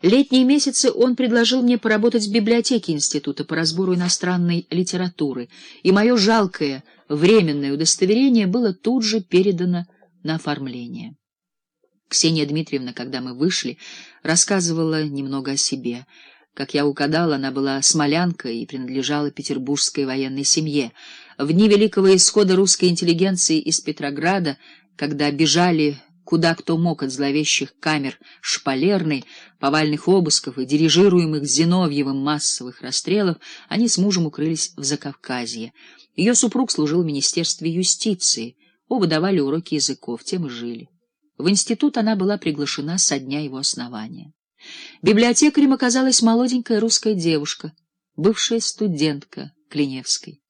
Летние месяцы он предложил мне поработать в библиотеке института по разбору иностранной литературы, и мое жалкое временное удостоверение было тут же передано на оформление. Ксения Дмитриевна, когда мы вышли, рассказывала немного о себе. Как я угадал, она была смолянкой и принадлежала петербургской военной семье. В дни великого исхода русской интеллигенции из Петрограда, когда бежали куда кто мог от зловещих камер шпалерной, повальных обысков и дирижируемых Зиновьевым массовых расстрелов, они с мужем укрылись в Закавказье. Ее супруг служил в Министерстве юстиции, оба давали уроки языков, тем и жили. В институт она была приглашена со дня его основания. Библиотекарем оказалась молоденькая русская девушка, бывшая студентка Клиневской.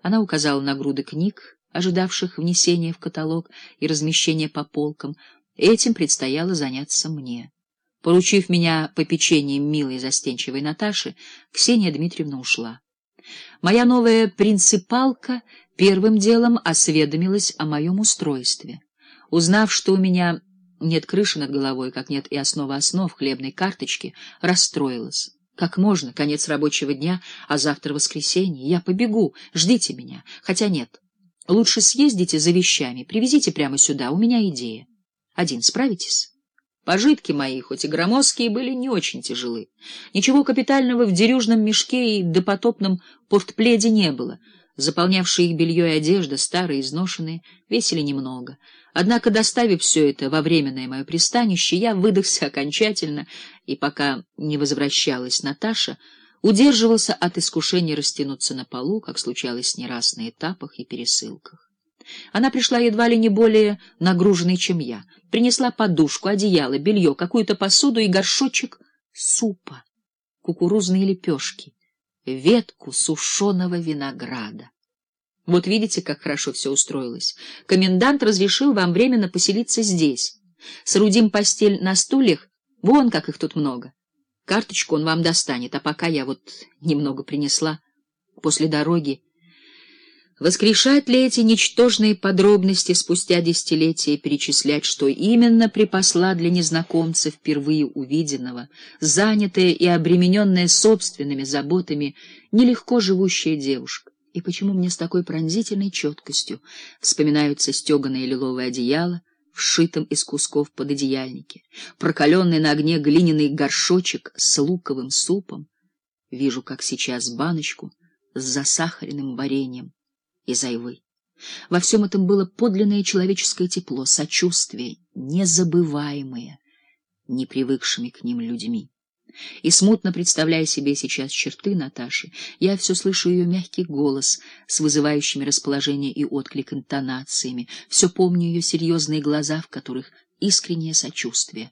Она указала на груды книг, ожидавших внесения в каталог и размещения по полкам, этим предстояло заняться мне. Поручив меня попечением милой застенчивой Наташи, Ксения Дмитриевна ушла. Моя новая принципалка первым делом осведомилась о моем устройстве. Узнав, что у меня нет крыши над головой, как нет и основы основ хлебной карточки, расстроилась. Как можно, конец рабочего дня, а завтра воскресенье, я побегу, ждите меня. Хотя нет, Лучше съездите за вещами, привезите прямо сюда, у меня идея. Один справитесь? Пожитки мои, хоть и громоздкие, были не очень тяжелы. Ничего капитального в дерюжном мешке и допотопном портпледе не было. Заполнявшие их белье и одежда, старые, изношенные, весили немного. Однако, доставив все это во временное мое пристанище, я выдохся окончательно, и пока не возвращалась Наташа, удерживался от искушения растянуться на полу, как случалось не раз на этапах и пересылках. Она пришла едва ли не более нагруженной, чем я. Принесла подушку, одеяло, белье, какую-то посуду и горшочек супа, кукурузные лепешки, ветку сушеного винограда. Вот видите, как хорошо все устроилось. Комендант разрешил вам временно поселиться здесь. Соорудим постель на стульях, вон как их тут много. Карточку он вам достанет, а пока я вот немного принесла после дороги. Воскрешать ли эти ничтожные подробности спустя десятилетия перечислять, что именно припасла для незнакомца впервые увиденного, занятая и обремененная собственными заботами, нелегко живущая девушка? И почему мне с такой пронзительной четкостью вспоминаются стеганые лиловые одеяла, вшитом из кусков пододеяльнике, прокаленный на огне глиняный горшочек с луковым супом. Вижу, как сейчас баночку с засахаренным вареньем из айвы. Во всем этом было подлинное человеческое тепло, сочувствие, незабываемое, непривыкшими к ним людьми. И смутно представляя себе сейчас черты Наташи, я все слышу ее мягкий голос с вызывающими расположение и отклик интонациями, все помню ее серьезные глаза, в которых искреннее сочувствие.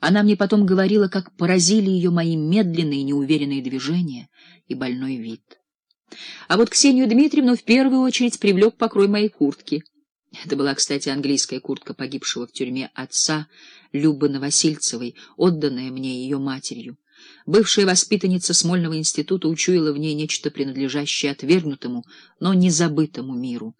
Она мне потом говорила, как поразили ее мои медленные неуверенные движения и больной вид. А вот Ксению Дмитриевну в первую очередь привлек покрой моей куртки. Это была, кстати, английская куртка погибшего в тюрьме отца Любы Новосильцевой, отданная мне ее матерью. Бывшая воспитанница Смольного института учуяла в ней нечто принадлежащее отвергнутому, но не забытому миру.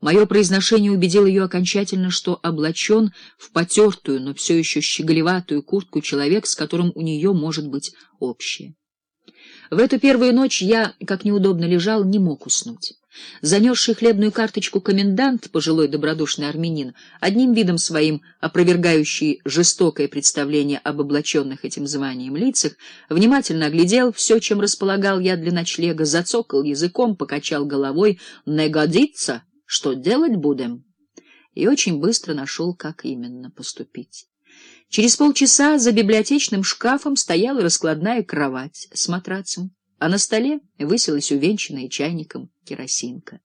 Мое произношение убедило ее окончательно, что облачен в потертую, но все еще щеголеватую куртку человек, с которым у нее может быть общее. В эту первую ночь я, как неудобно лежал, не мог уснуть. Занесший хлебную карточку комендант, пожилой добродушный армянин, одним видом своим опровергающий жестокое представление об облаченных этим званием лицах, внимательно оглядел все, чем располагал я для ночлега, зацокал языком, покачал головой «Не годится? Что делать будем?» и очень быстро нашел, как именно поступить. Через полчаса за библиотечным шкафом стояла раскладная кровать с матрацем а на столе высилась увенчанная чайником керосинка.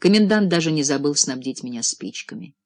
Комендант даже не забыл снабдить меня спичками.